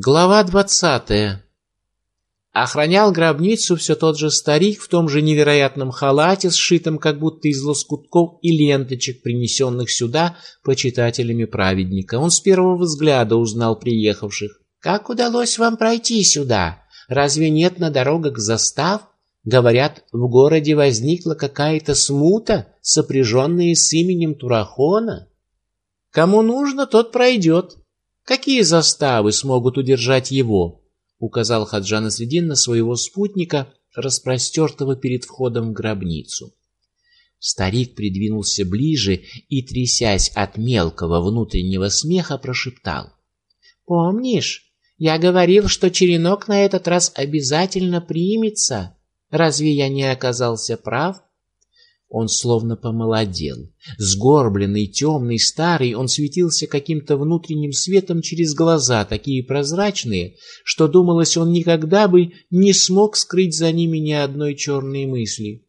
Глава двадцатая. Охранял гробницу все тот же старик в том же невероятном халате, сшитом как будто из лоскутков и ленточек, принесенных сюда почитателями праведника. Он с первого взгляда узнал приехавших. «Как удалось вам пройти сюда? Разве нет на дорогах застав? Говорят, в городе возникла какая-то смута, сопряженная с именем Турахона. Кому нужно, тот пройдет. Какие заставы смогут удержать его? Указал Хаджан Средин на своего спутника, распростертого перед входом в гробницу. Старик придвинулся ближе и, трясясь от мелкого внутреннего смеха, прошептал: "Помнишь, я говорил, что черенок на этот раз обязательно примется. Разве я не оказался прав?" Он словно помолодел. Сгорбленный, темный, старый, он светился каким-то внутренним светом через глаза, такие прозрачные, что думалось, он никогда бы не смог скрыть за ними ни одной черной мысли.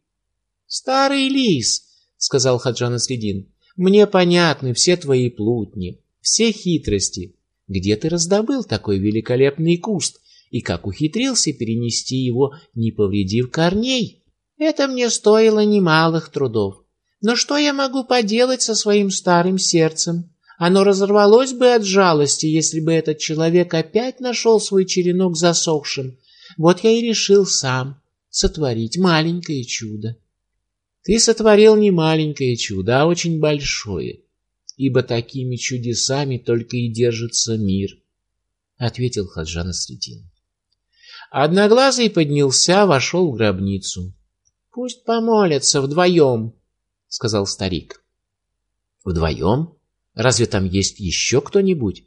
«Старый лис», — сказал Хаджан Следин, — «мне понятны все твои плутни, все хитрости. Где ты раздобыл такой великолепный куст и как ухитрился перенести его, не повредив корней?» Это мне стоило немалых трудов. Но что я могу поделать со своим старым сердцем? Оно разорвалось бы от жалости, если бы этот человек опять нашел свой черенок засохшим. Вот я и решил сам сотворить маленькое чудо. Ты сотворил не маленькое чудо, а очень большое, ибо такими чудесами только и держится мир, ответил Хаджан Средин. Одноглазый поднялся, вошел в гробницу. Пусть помолятся вдвоем, сказал старик. Вдвоем? Разве там есть еще кто-нибудь?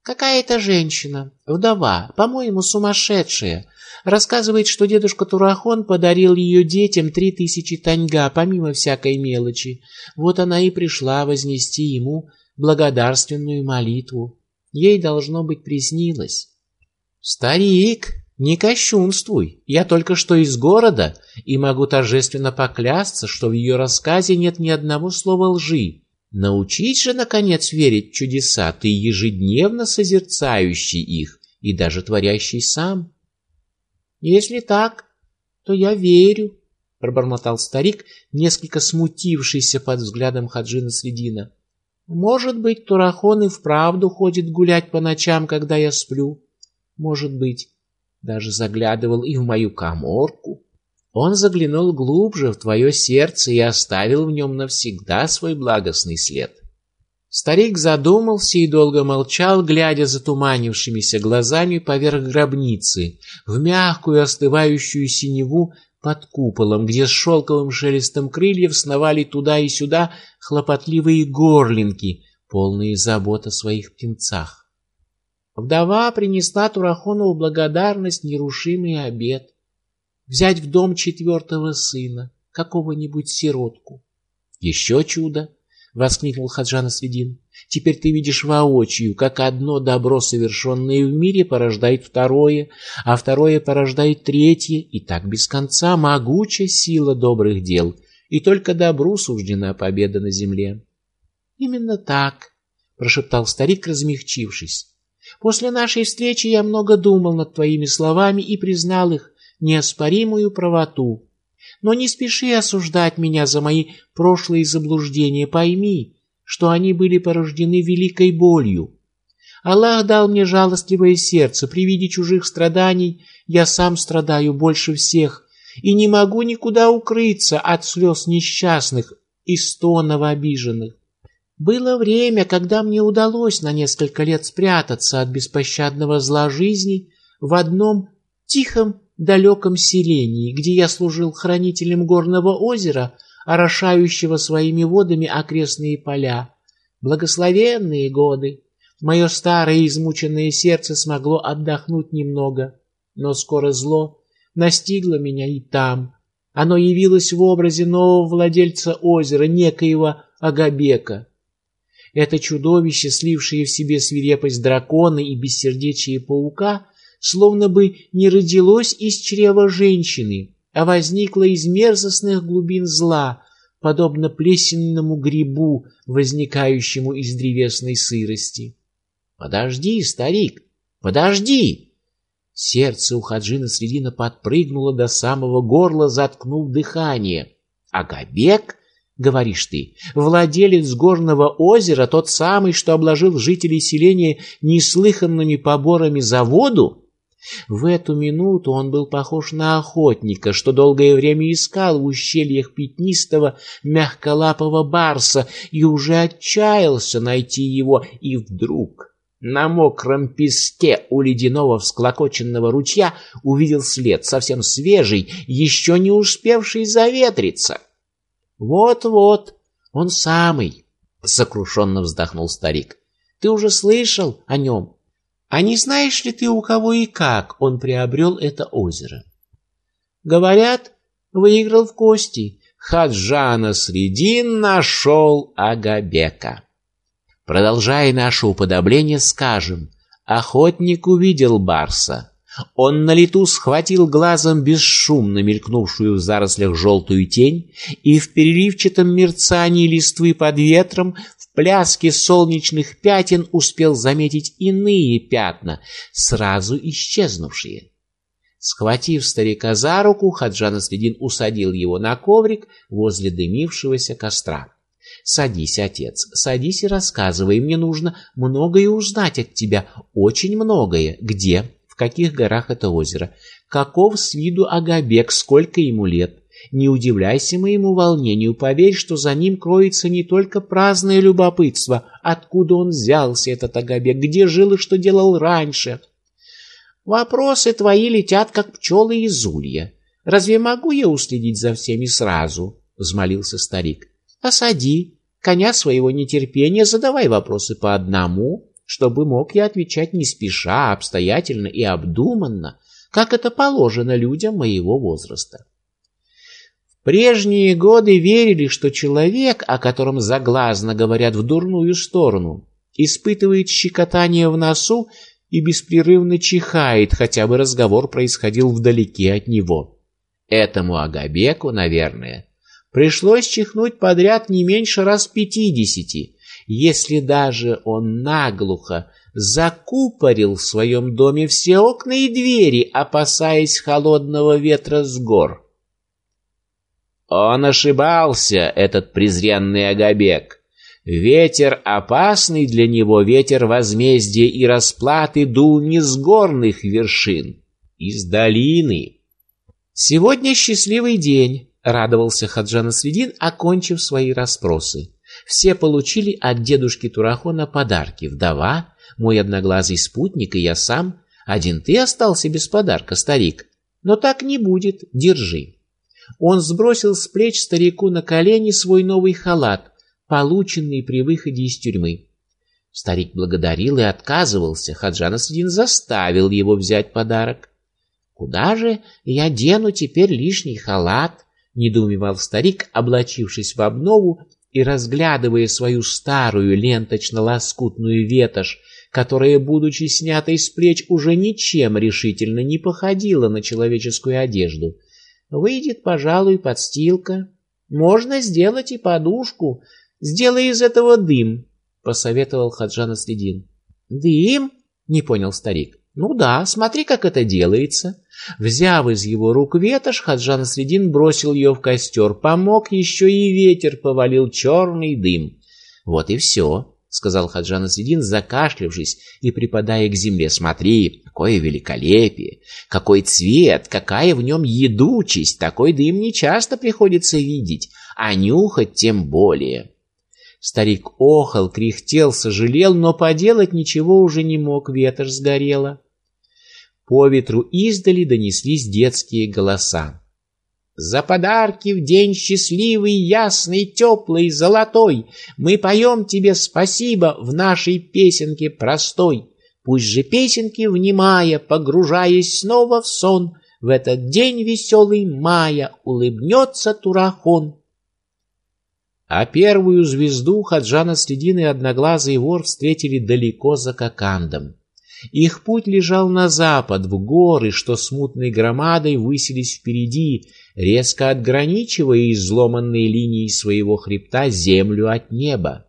Какая-то женщина, вдова, по-моему, сумасшедшая, рассказывает, что дедушка Турахон подарил ее детям три тысячи таньга, помимо всякой мелочи. Вот она и пришла вознести ему благодарственную молитву. Ей должно быть приснилось. Старик, не кощунствуй. Я только что из города и могу торжественно поклясться, что в ее рассказе нет ни одного слова лжи. Научись же наконец верить в чудеса, ты ежедневно созерцающий их и даже творящий сам. Если так, то я верю, пробормотал старик, несколько смутившийся под взглядом Хаджина Средина. Может быть, Турахон и вправду ходит гулять по ночам, когда я сплю. Может быть, даже заглядывал и в мою каморку. Он заглянул глубже в твое сердце и оставил в нем навсегда свой благостный след. Старик задумался и долго молчал, глядя затуманившимися глазами поверх гробницы в мягкую остывающую синеву под куполом, где с шелковым шелестом крыльев сновали туда и сюда хлопотливые горлинки, полные забот о своих птенцах. Вдова принесла Турахону в благодарность нерушимый обет взять в дом четвертого сына, какого-нибудь сиротку. Еще чудо, воскликнул Хаджан Средин. Теперь ты видишь воочию, как одно добро, совершенное в мире, порождает второе, а второе порождает третье, и так без конца могучая сила добрых дел, и только добру суждена победа на земле. Именно так, прошептал старик, размягчившись. После нашей встречи я много думал над твоими словами и признал их неоспоримую правоту. Но не спеши осуждать меня за мои прошлые заблуждения, пойми, что они были порождены великой болью. Аллах дал мне жалостливое сердце, при виде чужих страданий я сам страдаю больше всех и не могу никуда укрыться от слез несчастных и стонов обиженных. Было время, когда мне удалось на несколько лет спрятаться от беспощадного зла жизни в одном тихом далеком селении, где я служил хранителем горного озера, орошающего своими водами окрестные поля. Благословенные годы. Мое старое измученное сердце смогло отдохнуть немного, но скоро зло настигло меня и там. Оно явилось в образе нового владельца озера, некоего Агабека. Это чудовище, слившее в себе свирепость дракона и бессердечие паука, словно бы не родилось из чрева женщины, а возникло из мерзостных глубин зла, подобно плесенному грибу, возникающему из древесной сырости. Подожди, старик, Подожди!» Сердце у Хаджина Средина подпрыгнуло до самого горла, заткнув дыхание. «Агабек?» — говоришь ты, владелец горного озера, тот самый, что обложил жителей селения неслыханными поборами за воду? В эту минуту он был похож на охотника, что долгое время искал в ущельях пятнистого мягколапого барса и уже отчаялся найти его, и вдруг на мокром песке у ледяного всклокоченного ручья увидел след, совсем свежий, еще не успевший заветриться. «Вот-вот, он самый!» — сокрушенно вздохнул старик. «Ты уже слышал о нем?» А не знаешь ли ты, у кого и как он приобрел это озеро? Говорят, выиграл в кости. Хаджана Средин нашел Агабека. Продолжая наше уподобление, скажем, охотник увидел барса. Он на лету схватил глазом бесшумно мелькнувшую в зарослях желтую тень и в переливчатом мерцании листвы под ветром пляске солнечных пятен успел заметить иные пятна, сразу исчезнувшие. Схватив старика за руку, Хаджан Следин усадил его на коврик возле дымившегося костра. «Садись, отец, садись и рассказывай. Мне нужно многое узнать от тебя, очень многое. Где, в каких горах это озеро? Каков с виду Агабек, сколько ему лет? Не удивляйся моему волнению, поверь, что за ним кроется не только праздное любопытство, откуда он взялся, этот Агабек, где жил и что делал раньше. Вопросы твои летят, как пчелы из улья. Разве могу я уследить за всеми сразу? — взмолился старик. — Осади коня своего нетерпения, задавай вопросы по одному, чтобы мог я отвечать не спеша, обстоятельно и обдуманно, как это положено людям моего возраста прежние годы верили, что человек, о котором заглазно говорят в дурную сторону, испытывает щекотание в носу и беспрерывно чихает, хотя бы разговор происходил вдалеке от него. Этому Агабеку, наверное, пришлось чихнуть подряд не меньше раз пятидесяти, если даже он наглухо закупорил в своем доме все окна и двери, опасаясь холодного ветра с гор. Он ошибался, этот презренный Агабек. Ветер опасный для него, ветер возмездия и расплаты дул не с горных вершин, из долины. Сегодня счастливый день, радовался Хаджан Средин, окончив свои расспросы. Все получили от дедушки Турахона подарки. Вдова, мой одноглазый спутник и я сам. Один ты остался без подарка, старик. Но так не будет, держи. Он сбросил с плеч старику на колени свой новый халат, полученный при выходе из тюрьмы. Старик благодарил и отказывался. Хаджан Асадин заставил его взять подарок. «Куда же я дену теперь лишний халат?» — недоумевал старик, облачившись в обнову и разглядывая свою старую ленточно-лоскутную ветошь, которая, будучи снятой с плеч, уже ничем решительно не походила на человеческую одежду — Выйдет, пожалуй, подстилка. Можно сделать и подушку. Сделай из этого дым, посоветовал Хаджан Следин. Дым? Не понял старик. Ну да, смотри, как это делается. Взяв из его рук ветошь, Хаджан Средин бросил ее в костер. Помог еще и ветер повалил черный дым. Вот и все. — сказал Хаджан Асидин, закашлявшись и припадая к земле. «Смотри, какое великолепие! Какой цвет! Какая в нем едучесть! Такой дым не часто приходится видеть, а нюхать тем более!» Старик охал, кряхтел, сожалел, но поделать ничего уже не мог, ветошь сгорела. По ветру издали донеслись детские голоса. За подарки в день счастливый, ясный, теплый, золотой Мы поем тебе спасибо в нашей песенке простой. Пусть же песенки, внимая, погружаясь снова в сон, В этот день веселый мая улыбнется Турахон. А первую звезду Хаджана Следин и Одноглазый вор встретили далеко за Кокандом. Их путь лежал на запад, в горы, что смутной громадой высились впереди, резко отграничивая изломанные линии своего хребта землю от неба.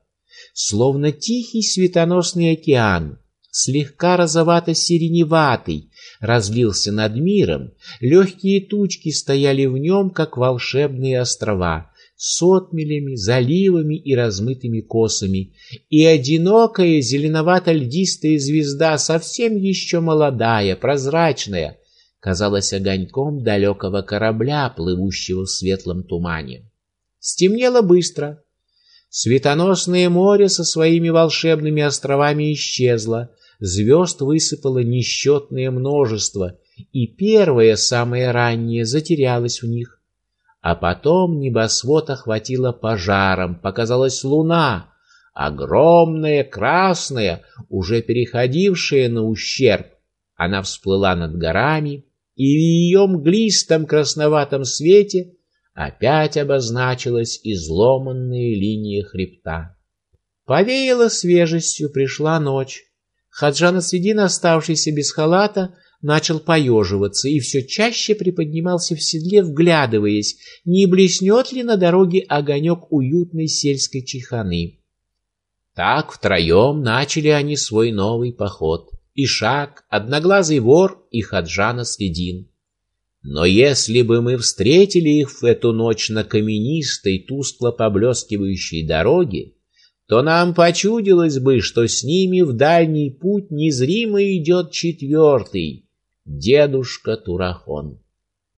Словно тихий светоносный океан, слегка розовато-сиреневатый, разлился над миром, легкие тучки стояли в нем, как волшебные острова, с отмелями, заливами и размытыми косами, и одинокая зеленовато-льдистая звезда, совсем еще молодая, прозрачная, казалась огоньком далекого корабля, плывущего в светлом тумане. Стемнело быстро. Светоносное море со своими волшебными островами исчезло, звезд высыпало несчетное множество, и первое, самое раннее, затерялось в них. А потом небосвод охватило пожаром, показалась луна, огромная, красная, уже переходившая на ущерб. Она всплыла над горами, и в ее мглистом красноватом свете опять обозначилась изломанная линия хребта. Повеяло свежестью, пришла ночь. Хаджан Средин, оставшийся без халата, начал поеживаться и все чаще приподнимался в седле, вглядываясь, не блеснет ли на дороге огонек уютной сельской чеханы. Так втроем начали они свой новый поход. Ишак, Одноглазый вор и Хаджана Средин. Но если бы мы встретили их в эту ночь на каменистой, тускло поблескивающей дороге, то нам почудилось бы, что с ними в дальний путь незримо идет четвертый, дедушка Турахон.